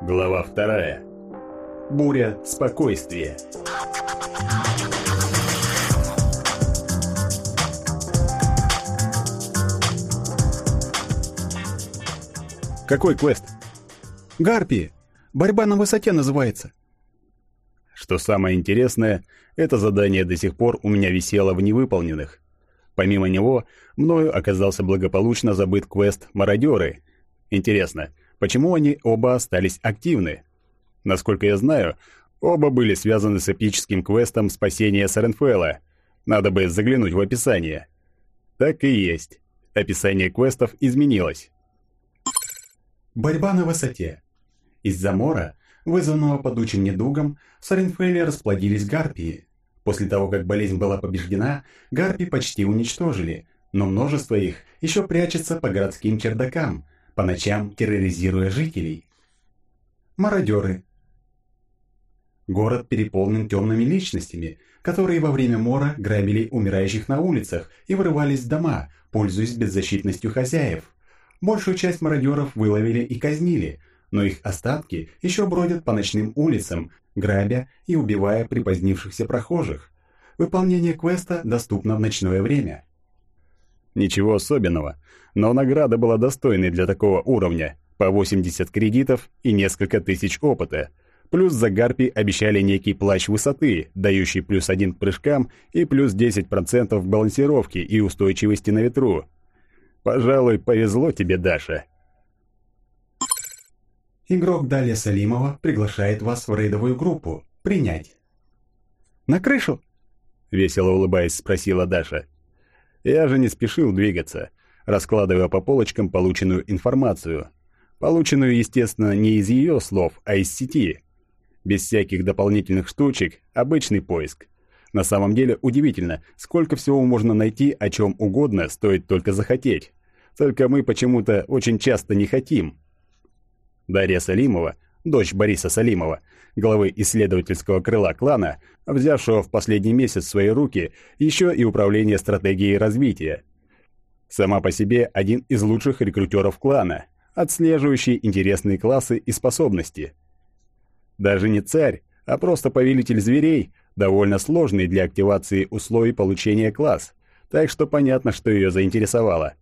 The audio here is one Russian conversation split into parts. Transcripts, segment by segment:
Глава вторая. Буря спокойствия. Какой квест? Гарпии. Борьба на высоте называется. Что самое интересное, это задание до сих пор у меня висело в невыполненных. Помимо него, мною оказался благополучно забыт квест «Мародеры». Интересно, почему они оба остались активны? Насколько я знаю, оба были связаны с эпическим квестом спасения Саренфелла. Надо бы заглянуть в описание. Так и есть. Описание квестов изменилось. Борьба на высоте. Из-за мора, вызванного подучим недугом, в Саренфелле расплодились гарпии. После того, как болезнь была побеждена, гарпий почти уничтожили, но множество их еще прячется по городским чердакам, по ночам терроризируя жителей. Мародеры. Город переполнен темными личностями, которые во время мора грабили умирающих на улицах и вырывались в дома, пользуясь беззащитностью хозяев. Большую часть мародеров выловили и казнили, но их остатки еще бродят по ночным улицам, грабя и убивая припозднившихся прохожих. Выполнение квеста доступно в ночное время. Ничего особенного, но награда была достойной для такого уровня, по 80 кредитов и несколько тысяч опыта. Плюс за гарпи обещали некий плащ высоты, дающий плюс один к прыжкам и плюс 10% балансировки и устойчивости на ветру. Пожалуй, повезло тебе, Даша. Игрок Далия Салимова приглашает вас в рейдовую группу. Принять. «На крышу?» — весело улыбаясь, спросила Даша. Я же не спешил двигаться, раскладывая по полочкам полученную информацию. Полученную, естественно, не из ее слов, а из сети. Без всяких дополнительных штучек, обычный поиск. На самом деле удивительно, сколько всего можно найти о чем угодно, стоит только захотеть. Только мы почему-то очень часто не хотим. Дарья Салимова, дочь Бориса Салимова, главы исследовательского крыла клана, взявшего в последний месяц в свои руки еще и управление стратегией развития. Сама по себе один из лучших рекрутеров клана, отслеживающий интересные классы и способности. Даже не царь, а просто повелитель зверей, довольно сложный для активации условий получения класс, так что понятно, что ее заинтересовало.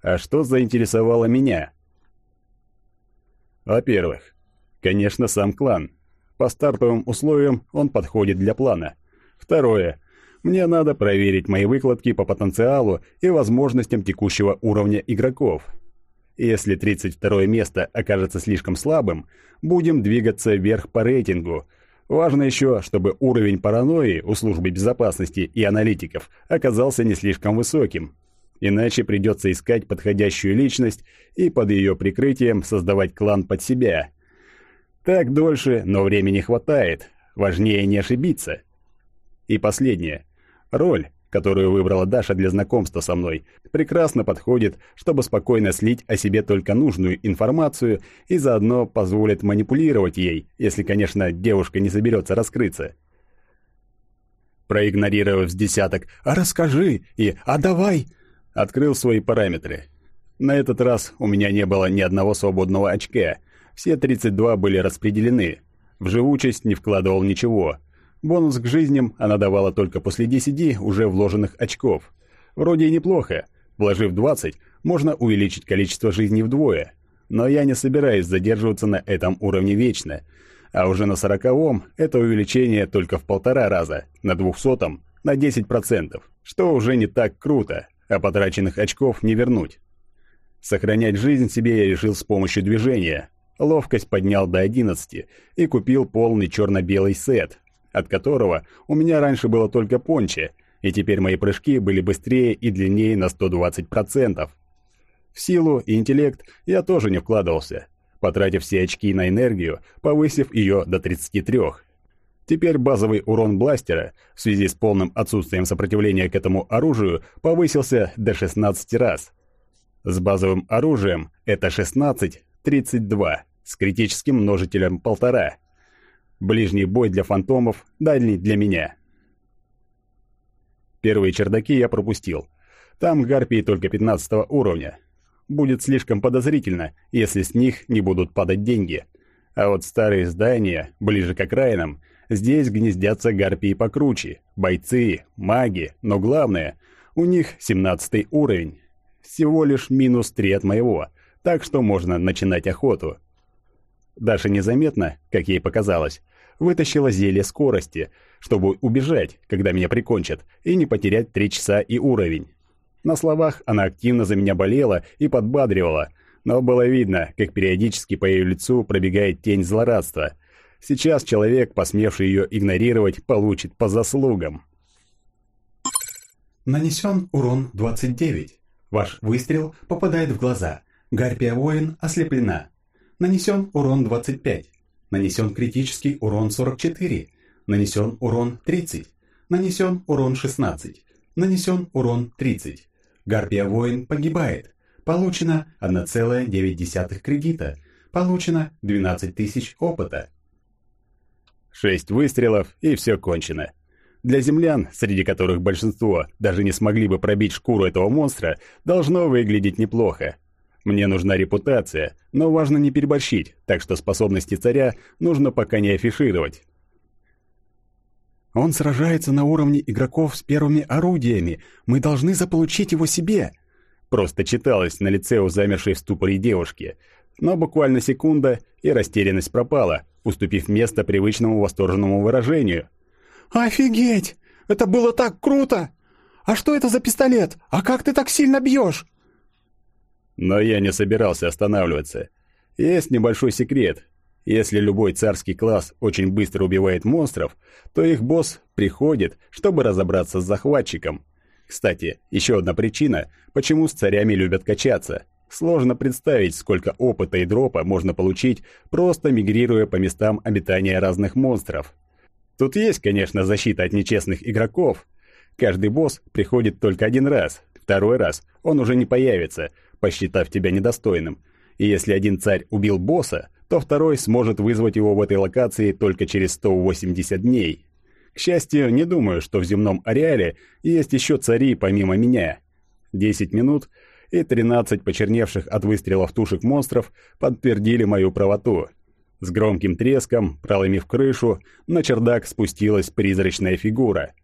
А что заинтересовало меня – во-первых, конечно, сам клан. По стартовым условиям он подходит для плана. Второе. Мне надо проверить мои выкладки по потенциалу и возможностям текущего уровня игроков. Если 32 место окажется слишком слабым, будем двигаться вверх по рейтингу. Важно еще, чтобы уровень паранойи у службы безопасности и аналитиков оказался не слишком высоким иначе придется искать подходящую личность и под ее прикрытием создавать клан под себя. Так дольше, но времени хватает, важнее не ошибиться. И последнее. Роль, которую выбрала Даша для знакомства со мной, прекрасно подходит, чтобы спокойно слить о себе только нужную информацию и заодно позволит манипулировать ей, если, конечно, девушка не соберется раскрыться. Проигнорировав с десяток «А расскажи» и «А давай», Открыл свои параметры. На этот раз у меня не было ни одного свободного очка. Все 32 были распределены. В живучесть не вкладывал ничего. Бонус к жизням она давала только после 10 уже вложенных очков. Вроде и неплохо. Вложив 20, можно увеличить количество жизней вдвое. Но я не собираюсь задерживаться на этом уровне вечно. А уже на сороковом это увеличение только в полтора раза, на двухсотом на 10%, что уже не так круто а потраченных очков не вернуть. Сохранять жизнь себе я решил с помощью движения. Ловкость поднял до 11 и купил полный черно-белый сет, от которого у меня раньше было только понче, и теперь мои прыжки были быстрее и длиннее на 120%. В силу и интеллект я тоже не вкладывался, потратив все очки на энергию, повысив ее до 33. Теперь базовый урон бластера в связи с полным отсутствием сопротивления к этому оружию повысился до 16 раз. С базовым оружием это 16, 32, с критическим множителем 1,5. Ближний бой для фантомов, дальний для меня. Первые чердаки я пропустил. Там гарпии только 15 уровня. Будет слишком подозрительно, если с них не будут падать деньги – А вот старые здания, ближе к окраинам, здесь гнездятся гарпии покруче, бойцы, маги, но главное, у них 17 уровень. Всего лишь минус 3 от моего, так что можно начинать охоту. Даша незаметно, как ей показалось, вытащила зелье скорости, чтобы убежать, когда меня прикончат, и не потерять 3 часа и уровень. На словах она активно за меня болела и подбадривала, но было видно, как периодически по ее лицу пробегает тень злорадства. Сейчас человек, посмевший ее игнорировать, получит по заслугам. Нанесен урон 29. Ваш выстрел попадает в глаза. Гарпия-воин ослеплена. Нанесен урон 25. Нанесен критический урон 44. Нанесен урон 30. Нанесен урон 16. Нанесен урон 30. Гарпия-воин погибает. Получено 1,9 кредита. Получено 12 тысяч опыта. Шесть выстрелов, и все кончено. Для землян, среди которых большинство даже не смогли бы пробить шкуру этого монстра, должно выглядеть неплохо. Мне нужна репутация, но важно не переборщить, так что способности царя нужно пока не афишировать. Он сражается на уровне игроков с первыми орудиями. Мы должны заполучить его себе. Просто читалось на лице у замершей в ступоре девушки. Но буквально секунда, и растерянность пропала, уступив место привычному восторженному выражению. «Офигеть! Это было так круто! А что это за пистолет? А как ты так сильно бьешь?» Но я не собирался останавливаться. Есть небольшой секрет. Если любой царский класс очень быстро убивает монстров, то их босс приходит, чтобы разобраться с захватчиком. Кстати, еще одна причина, почему с царями любят качаться. Сложно представить, сколько опыта и дропа можно получить, просто мигрируя по местам обитания разных монстров. Тут есть, конечно, защита от нечестных игроков. Каждый босс приходит только один раз, второй раз он уже не появится, посчитав тебя недостойным. И если один царь убил босса, то второй сможет вызвать его в этой локации только через 180 дней. К счастью, не думаю, что в земном ареале есть еще цари помимо меня. 10 минут и 13 почерневших от выстрелов тушек монстров подтвердили мою правоту. С громким треском, проломив крышу, на чердак спустилась призрачная фигура.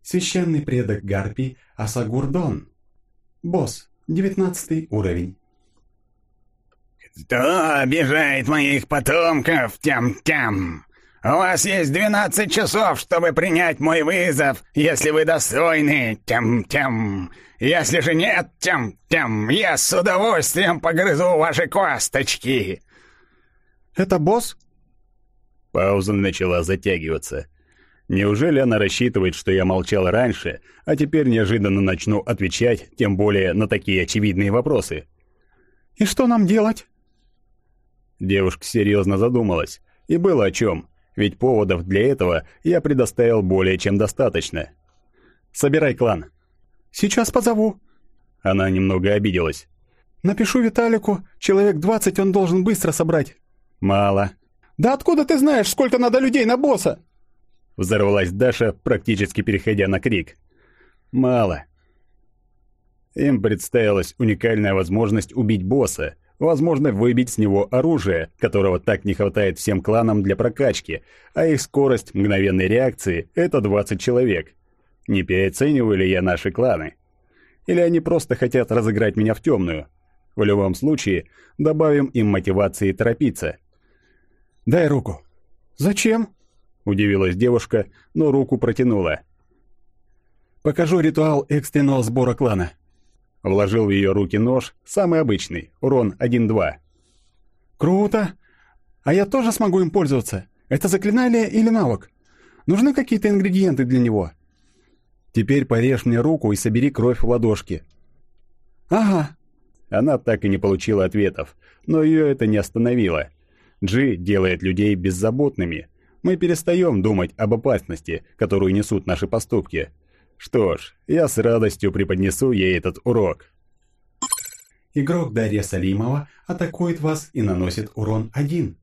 Священный предок Гарпи Асагурдон. Босс, 19 уровень. «Кто обижает моих потомков, тям-тям? У вас есть двенадцать часов, чтобы принять мой вызов, если вы достойны, тям-тям. Если же нет, тям-тям, я с удовольствием погрызу ваши косточки». «Это босс?» Пауза начала затягиваться. Неужели она рассчитывает, что я молчал раньше, а теперь неожиданно начну отвечать, тем более на такие очевидные вопросы? «И что нам делать?» Девушка серьезно задумалась. И было о чем, ведь поводов для этого я предоставил более чем достаточно. «Собирай клан». «Сейчас позову». Она немного обиделась. «Напишу Виталику, человек двадцать он должен быстро собрать». «Мало». «Да откуда ты знаешь, сколько надо людей на босса?» Взорвалась Даша, практически переходя на крик. «Мало». Им представилась уникальная возможность убить босса, Возможно, выбить с него оружие, которого так не хватает всем кланам для прокачки, а их скорость мгновенной реакции — это 20 человек. Не переоцениваю ли я наши кланы? Или они просто хотят разыграть меня в темную? В любом случае, добавим им мотивации торопиться. «Дай руку». «Зачем?» — удивилась девушка, но руку протянула. «Покажу ритуал экстренного сбора клана». Вложил в ее руки нож, самый обычный, урон 1-2. «Круто! А я тоже смогу им пользоваться? Это заклинание или навык? Нужны какие-то ингредиенты для него?» «Теперь порежь мне руку и собери кровь в ладошке». «Ага». Она так и не получила ответов, но ее это не остановило. Джи делает людей беззаботными. Мы перестаем думать об опасности, которую несут наши поступки. Что ж, я с радостью преподнесу ей этот урок. Игрок Дарья Салимова атакует вас и наносит урон 1.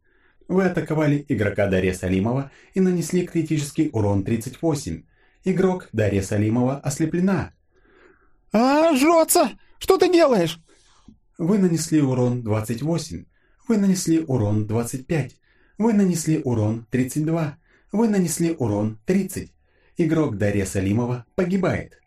Вы атаковали игрока Дарья Салимова и нанесли критический урон 38. Игрок Дарья Салимова ослеплена. «А, жжется! Что ты делаешь?» Вы нанесли урон 28. Вы нанесли урон 25. Вы нанесли урон 32. Вы нанесли урон 30. Игрок Дарья Салимова погибает.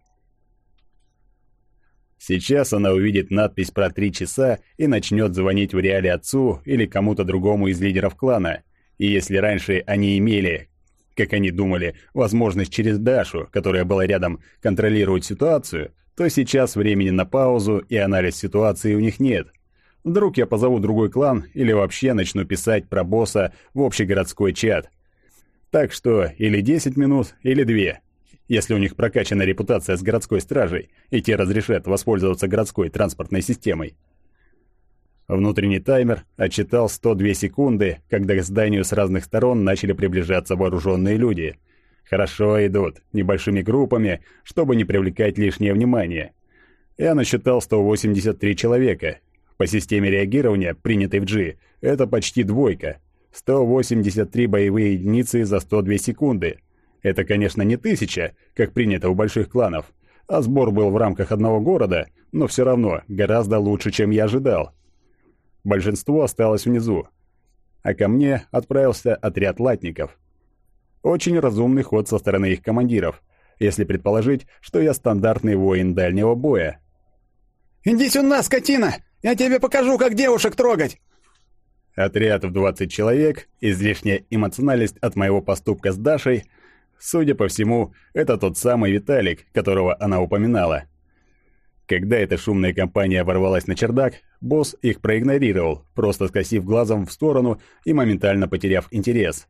Сейчас она увидит надпись про три часа и начнет звонить в реале отцу или кому-то другому из лидеров клана. И если раньше они имели, как они думали, возможность через Дашу, которая была рядом, контролировать ситуацию, то сейчас времени на паузу и анализ ситуации у них нет. Вдруг я позову другой клан или вообще начну писать про босса в общегородской чат. Так что или 10 минут, или 2 если у них прокачана репутация с городской стражей, и те разрешат воспользоваться городской транспортной системой. Внутренний таймер отчитал 102 секунды, когда к зданию с разных сторон начали приближаться вооруженные люди. Хорошо идут, небольшими группами, чтобы не привлекать лишнее внимание. Я насчитал 183 человека. По системе реагирования, принятой в G, это почти двойка. 183 боевые единицы за 102 секунды – это, конечно, не тысяча, как принято у больших кланов, а сбор был в рамках одного города, но все равно гораздо лучше, чем я ожидал. Большинство осталось внизу, а ко мне отправился отряд латников. Очень разумный ход со стороны их командиров, если предположить, что я стандартный воин дальнего боя. «Иди сюда, скотина! Я тебе покажу, как девушек трогать!» Отряд в 20 человек, излишняя эмоциональность от моего поступка с Дашей — Судя по всему, это тот самый Виталик, которого она упоминала. Когда эта шумная компания ворвалась на чердак, босс их проигнорировал, просто скосив глазом в сторону и моментально потеряв интерес.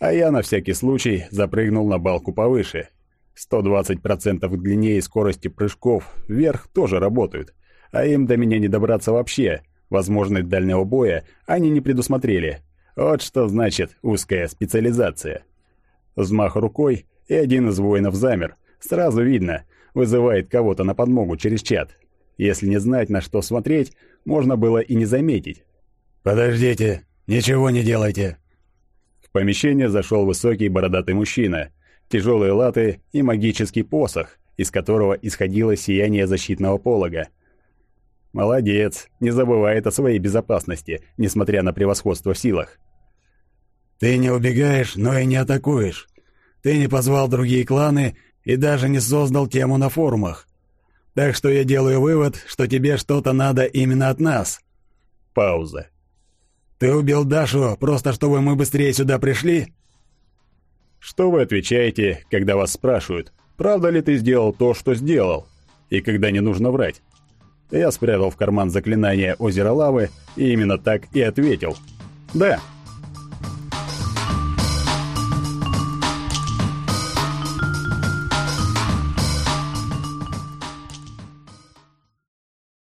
А я на всякий случай запрыгнул на балку повыше. 120% длиннее и скорости прыжков вверх тоже работают, а им до меня не добраться вообще. Возможность дальнего боя они не предусмотрели. Вот что значит узкая специализация. Взмах рукой, и один из воинов замер. Сразу видно, вызывает кого-то на подмогу через чат. Если не знать, на что смотреть, можно было и не заметить. «Подождите, ничего не делайте!» В помещение зашел высокий бородатый мужчина, тяжелые латы и магический посох, из которого исходило сияние защитного полога. Молодец, не забывает о своей безопасности, несмотря на превосходство в силах. Ты не убегаешь, но и не атакуешь. Ты не позвал другие кланы и даже не создал тему на форумах. Так что я делаю вывод, что тебе что-то надо именно от нас. Пауза. Ты убил Дашу просто чтобы мы быстрее сюда пришли? Что вы отвечаете, когда вас спрашивают, правда ли ты сделал то, что сделал, и когда не нужно врать? Я спрятал в карман заклинание озера лавы и именно так и ответил. Да.